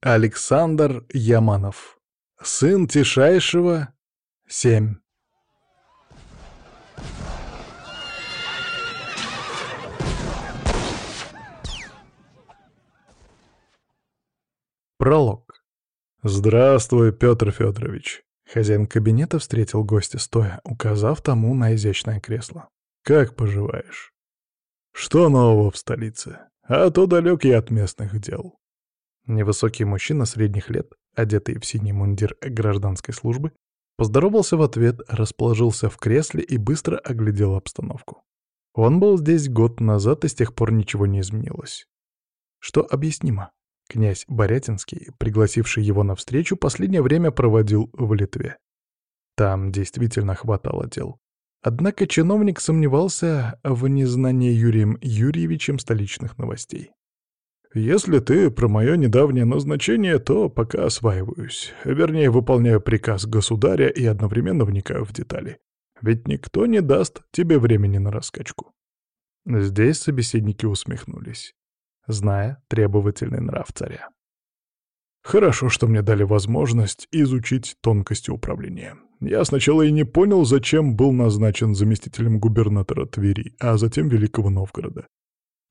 Александр Яманов. Сын Тишайшего. Семь. Пролог. «Здравствуй, Петр Федорович!» Хозяин кабинета встретил гостя стоя, указав тому на изящное кресло. «Как поживаешь?» «Что нового в столице? А то далек я от местных дел». Невысокий мужчина средних лет, одетый в синий мундир гражданской службы, поздоровался в ответ, расположился в кресле и быстро оглядел обстановку. Он был здесь год назад, и с тех пор ничего не изменилось. Что объяснимо. Князь Борятинский, пригласивший его на встречу, последнее время проводил в Литве. Там действительно хватало дел. Однако чиновник сомневался в незнании Юрием Юрьевичем столичных новостей. Если ты про мое недавнее назначение, то пока осваиваюсь. Вернее, выполняю приказ государя и одновременно вникаю в детали. Ведь никто не даст тебе времени на раскачку. Здесь собеседники усмехнулись, зная требовательный нрав царя. Хорошо, что мне дали возможность изучить тонкости управления. Я сначала и не понял, зачем был назначен заместителем губернатора Твери, а затем Великого Новгорода.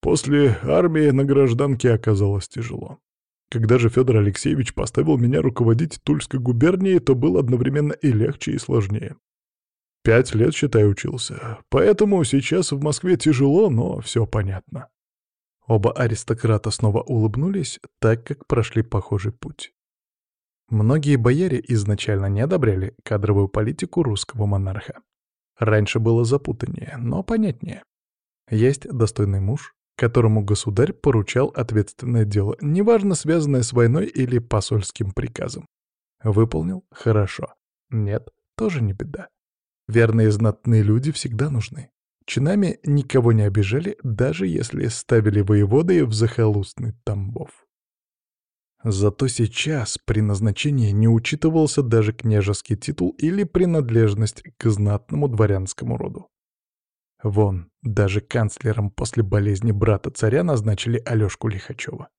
После армии на гражданке оказалось тяжело. Когда же Федор Алексеевич поставил меня руководить Тульской губернией, то было одновременно и легче, и сложнее. Пять лет, считай, учился. Поэтому сейчас в Москве тяжело, но все понятно. Оба аристократа снова улыбнулись, так как прошли похожий путь. Многие бояре изначально не одобряли кадровую политику русского монарха. Раньше было запутаннее, но понятнее. Есть достойный муж, которому государь поручал ответственное дело, неважно, связанное с войной или посольским приказом. Выполнил — хорошо. Нет — тоже не беда. Верные знатные люди всегда нужны. Чинами никого не обижали, даже если ставили воеводой в захолустный Тамбов. Зато сейчас при назначении не учитывался даже княжеский титул или принадлежность к знатному дворянскому роду. Вон, даже канцлером после болезни брата царя назначили Алёшку Лихачева.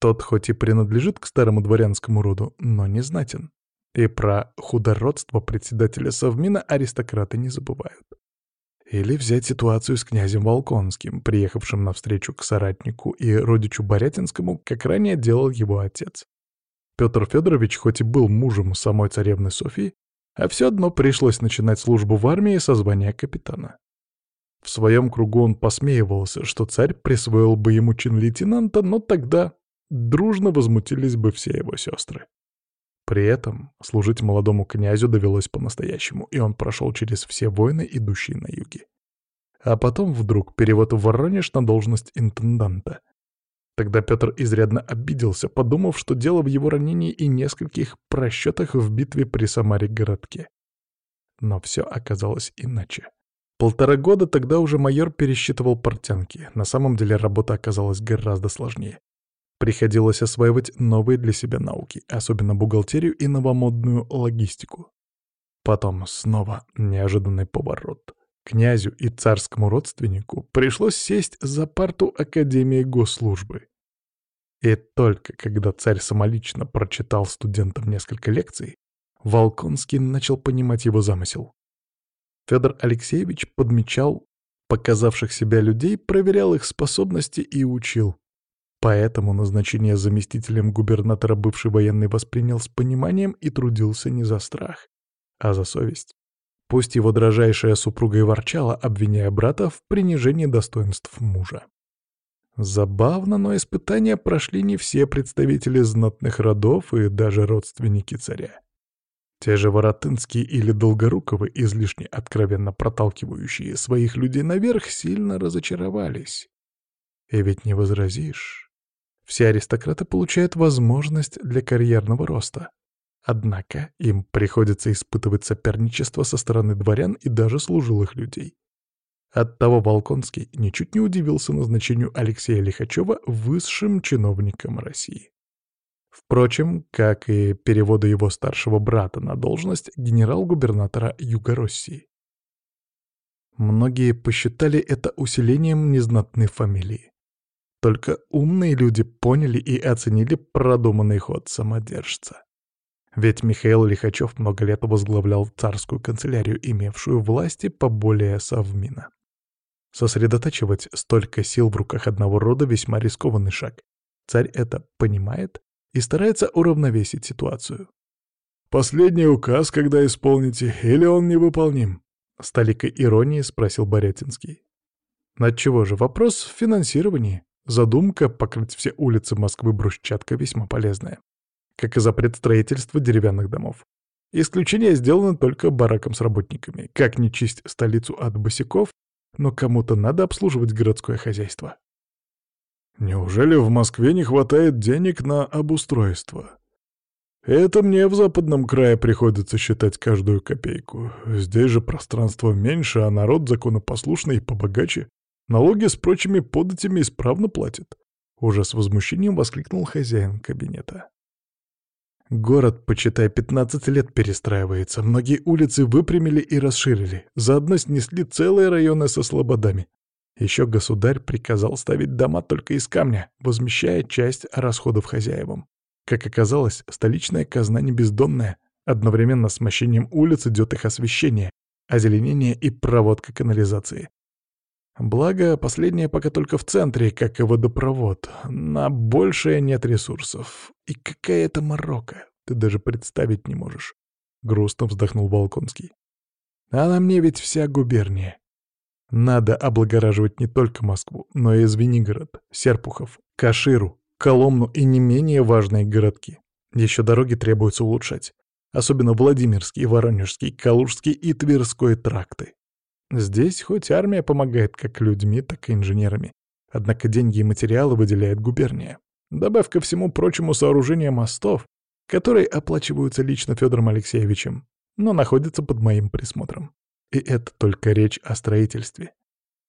Тот хоть и принадлежит к старому дворянскому роду, но не знатен. И про худородство председателя Совмина аристократы не забывают. Или взять ситуацию с князем Волконским, приехавшим навстречу к соратнику и родичу Борятинскому, как ранее делал его отец. Петр Федорович хоть и был мужем самой царевны Софии, а все одно пришлось начинать службу в армии со звания капитана. В своем кругу он посмеивался, что царь присвоил бы ему чин лейтенанта, но тогда дружно возмутились бы все его сестры. При этом служить молодому князю довелось по-настоящему, и он прошел через все войны, идущие на юге. А потом вдруг перевод в Воронеж на должность интенданта. Тогда Петр изрядно обиделся, подумав, что дело в его ранении и нескольких просчетах в битве при Самаре-городке. Но все оказалось иначе. Полтора года тогда уже майор пересчитывал портянки. На самом деле работа оказалась гораздо сложнее. Приходилось осваивать новые для себя науки, особенно бухгалтерию и новомодную логистику. Потом снова неожиданный поворот. Князю и царскому родственнику пришлось сесть за парту Академии госслужбы. И только когда царь самолично прочитал студентам несколько лекций, Волконский начал понимать его замысел. Федор Алексеевич подмечал показавших себя людей, проверял их способности и учил. Поэтому назначение заместителем губернатора бывший военный воспринял с пониманием и трудился не за страх, а за совесть. Пусть его дрожайшая супруга и ворчала, обвиняя брата в принижении достоинств мужа. Забавно, но испытания прошли не все представители знатных родов и даже родственники царя. Те же Воротынские или Долгоруковы, излишне откровенно проталкивающие своих людей наверх, сильно разочаровались. И ведь не возразишь. Все аристократы получают возможность для карьерного роста. Однако им приходится испытывать соперничество со стороны дворян и даже служилых людей. Оттого Волконский ничуть не удивился назначению Алексея Лихачева высшим чиновником России. Впрочем, как и переводу его старшего брата на должность генерал-губернатора Юго-России. Многие посчитали это усилением незнатной фамилии. Только умные люди поняли и оценили продуманный ход самодержца. Ведь Михаил Лихачев много лет возглавлял царскую канцелярию, имевшую власти поболее Совмина. Сосредотачивать столько сил в руках одного рода весьма рискованный шаг. Царь это понимает и старается уравновесить ситуацию. «Последний указ, когда исполните, или он невыполним?» — с толикой иронии спросил Борятинский. Отчего же вопрос в финансировании. Задумка покрыть все улицы Москвы брусчаткой весьма полезная. Как и запрет строительства деревянных домов. Исключение сделано только бараком с работниками. Как не честь столицу от босиков, но кому-то надо обслуживать городское хозяйство. Неужели в Москве не хватает денег на обустройство? Это мне в западном крае приходится считать каждую копейку. Здесь же пространство меньше, а народ законопослушный и побогаче. Налоги с прочими податями исправно платят. Уже с возмущением воскликнул хозяин кабинета. Город, почитай, 15 лет перестраивается. Многие улицы выпрямили и расширили. Заодно снесли целые районы со слободами. Еще государь приказал ставить дома только из камня, возмещая часть расходов хозяевам. Как оказалось, столичная казна не бездонная. Одновременно с мощением улиц идет их освещение, озеленение и проводка канализации. Благо, последнее пока только в центре, как и водопровод. На большее нет ресурсов. И какая это морока, ты даже представить не можешь. Грустно вздохнул Балконский. А на мне ведь вся губерния. Надо облагораживать не только Москву, но и Звенигород, Серпухов, Каширу, Коломну и не менее важные городки. Еще дороги требуется улучшать. Особенно Владимирский, Воронежский, Калужский и Тверской тракты. Здесь хоть армия помогает как людьми, так и инженерами. Однако деньги и материалы выделяет губерния. Добавь ко всему прочему сооружение мостов, которые оплачиваются лично Федором Алексеевичем, но находятся под моим присмотром. И это только речь о строительстве.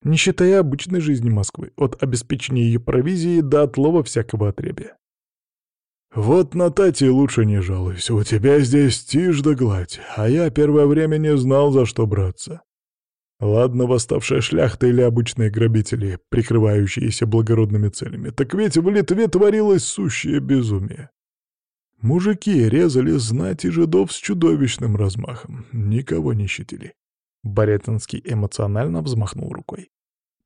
Не считая обычной жизни Москвы, от обеспечения ее провизии до отлова всякого отребия. «Вот на Тати лучше не жалуйся, у тебя здесь тишь да гладь, а я первое время не знал, за что браться. Ладно, восставшая шляхта или обычные грабители, прикрывающиеся благородными целями, так ведь в Литве творилось сущее безумие. Мужики резали знать и жидов с чудовищным размахом, никого не щадили. Борятинский эмоционально взмахнул рукой.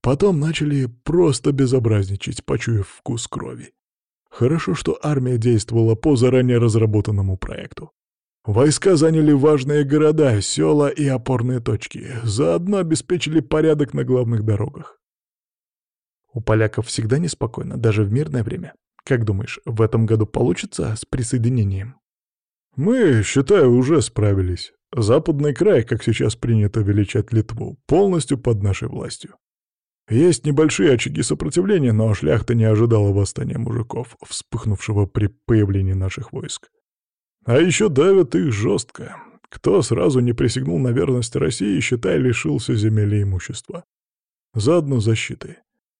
Потом начали просто безобразничать, почуяв вкус крови. Хорошо, что армия действовала по заранее разработанному проекту. Войска заняли важные города, села и опорные точки, заодно обеспечили порядок на главных дорогах. У поляков всегда неспокойно, даже в мирное время. Как думаешь, в этом году получится с присоединением? Мы, считаю, уже справились. Западный край, как сейчас принято величать Литву, полностью под нашей властью. Есть небольшие очаги сопротивления, но шляхта не ожидала восстания мужиков, вспыхнувшего при появлении наших войск. А еще давят их жестко. Кто сразу не присягнул на верность России, считай, лишился земель и имущества. Заодно защиты.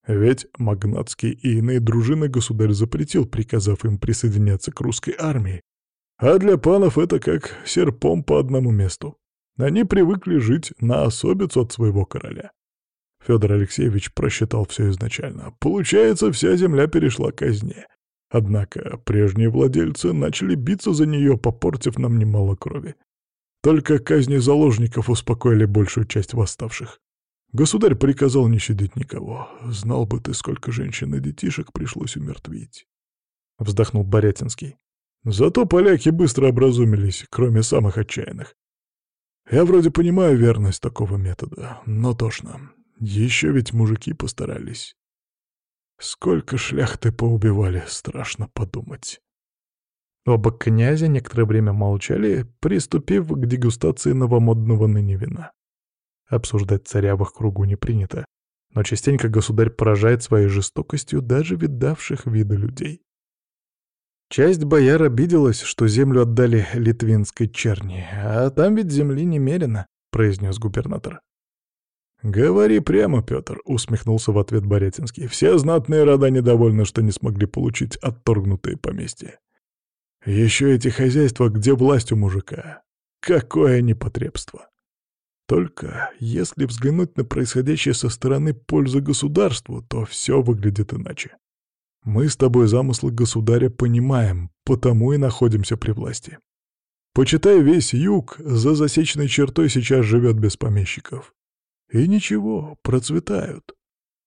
Ведь магнатские и иные дружины государь запретил, приказав им присоединяться к русской армии. А для панов это как серпом по одному месту. Они привыкли жить на особицу от своего короля. Федор Алексеевич просчитал все изначально. Получается, вся земля перешла к казне. Однако прежние владельцы начали биться за нее, попортив нам немало крови. Только казни заложников успокоили большую часть восставших. Государь приказал не щадить никого. Знал бы ты, сколько женщин и детишек пришлось умертвить. Вздохнул Борятинский. Зато поляки быстро образумились, кроме самых отчаянных. Я вроде понимаю верность такого метода, но тошно. Еще ведь мужики постарались. Сколько шляхты поубивали, страшно подумать. Оба князя некоторое время молчали, приступив к дегустации новомодного ныне вина. Обсуждать царя в их кругу не принято, но частенько государь поражает своей жестокостью даже видавших вида людей. Часть бояр обиделась, что землю отдали литвинской черни, а там ведь земли немерено, — произнес губернатор. «Говори прямо, Петр», — усмехнулся в ответ Борятинский. «Все знатные рода недовольны, что не смогли получить отторгнутые поместья. Еще эти хозяйства, где власть у мужика. Какое непотребство!» Только если взглянуть на происходящее со стороны пользы государству, то все выглядит иначе. Мы с тобой замыслы государя понимаем, потому и находимся при власти. Почитай, весь юг за засечной чертой сейчас живет без помещиков. И ничего, процветают.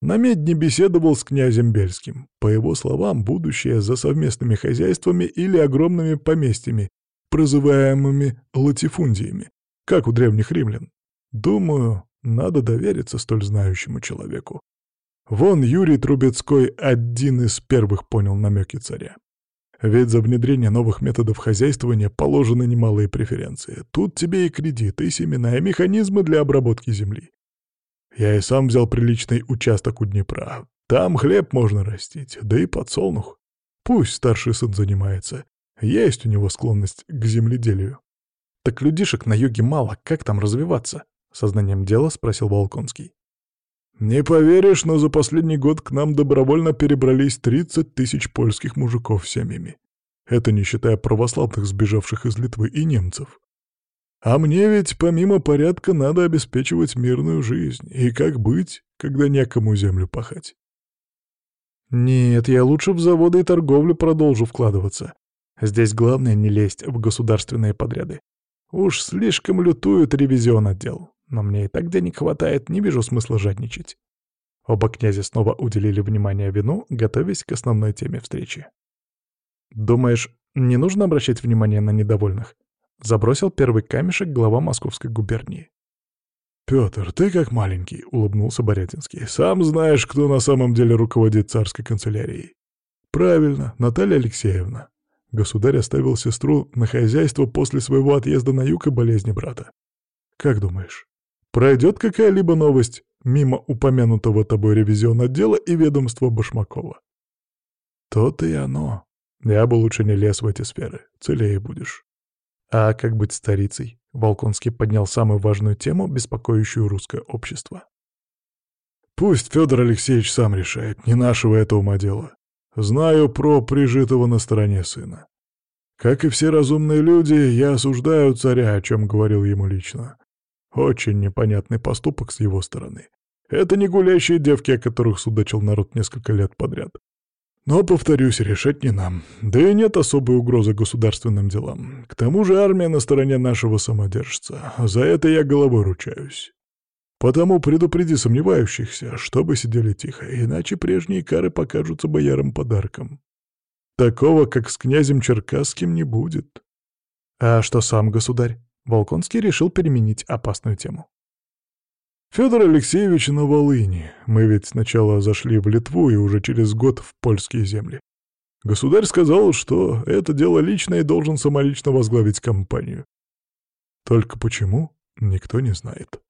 На медне беседовал с князем Бельским. По его словам, будущее за совместными хозяйствами или огромными поместьями, прозываемыми латифундиями, как у древних римлян. Думаю, надо довериться столь знающему человеку. Вон Юрий Трубецкой один из первых понял намеки царя. Ведь за внедрение новых методов хозяйствования положены немалые преференции. Тут тебе и кредиты, и семена, и механизмы для обработки земли. Я и сам взял приличный участок у Днепра. Там хлеб можно растить, да и подсолнух. Пусть старший сын занимается. Есть у него склонность к земледелию. Так людишек на юге мало, как там развиваться? Сознанием дела спросил Волконский. «Не поверишь, но за последний год к нам добровольно перебрались 30 тысяч польских мужиков семьями. Это не считая православных, сбежавших из Литвы, и немцев. А мне ведь помимо порядка надо обеспечивать мирную жизнь. И как быть, когда некому землю пахать? Нет, я лучше в заводы и торговлю продолжу вкладываться. Здесь главное не лезть в государственные подряды. Уж слишком лютует ревизион отдел. Но мне и так денег хватает, не вижу смысла жадничать. Оба князя снова уделили внимание вину, готовясь к основной теме встречи. «Думаешь, не нужно обращать внимание на недовольных?» Забросил первый камешек глава Московской губернии. «Пётр, ты как маленький», — улыбнулся Борятинский. «Сам знаешь, кто на самом деле руководит царской канцелярией». «Правильно, Наталья Алексеевна». Государь оставил сестру на хозяйство после своего отъезда на юг и болезни брата. «Как думаешь, Пройдет какая-либо новость мимо упомянутого тобой ревизион отдела и ведомства Башмакова. То-то и оно. Я бы лучше не лез в эти сферы, целее будешь. А как быть старицей? Волконский поднял самую важную тему, беспокоящую русское общество. Пусть Федор Алексеевич сам решает, не нашего это ума дело. Знаю про прижитого на стороне сына. Как и все разумные люди, я осуждаю царя, о чем говорил ему лично. Очень непонятный поступок с его стороны. Это не гулящие девки, о которых судачил народ несколько лет подряд. Но, повторюсь, решать не нам. Да и нет особой угрозы государственным делам. К тому же армия на стороне нашего самодержца. За это я головой ручаюсь. Потому предупреди сомневающихся, чтобы сидели тихо, иначе прежние кары покажутся боярам подарком. Такого, как с князем Черкасским, не будет. А что сам государь? Волконский решил переменить опасную тему. «Федор Алексеевич на Волыни. Мы ведь сначала зашли в Литву и уже через год в польские земли. Государь сказал, что это дело личное и должен самолично возглавить компанию. Только почему, никто не знает.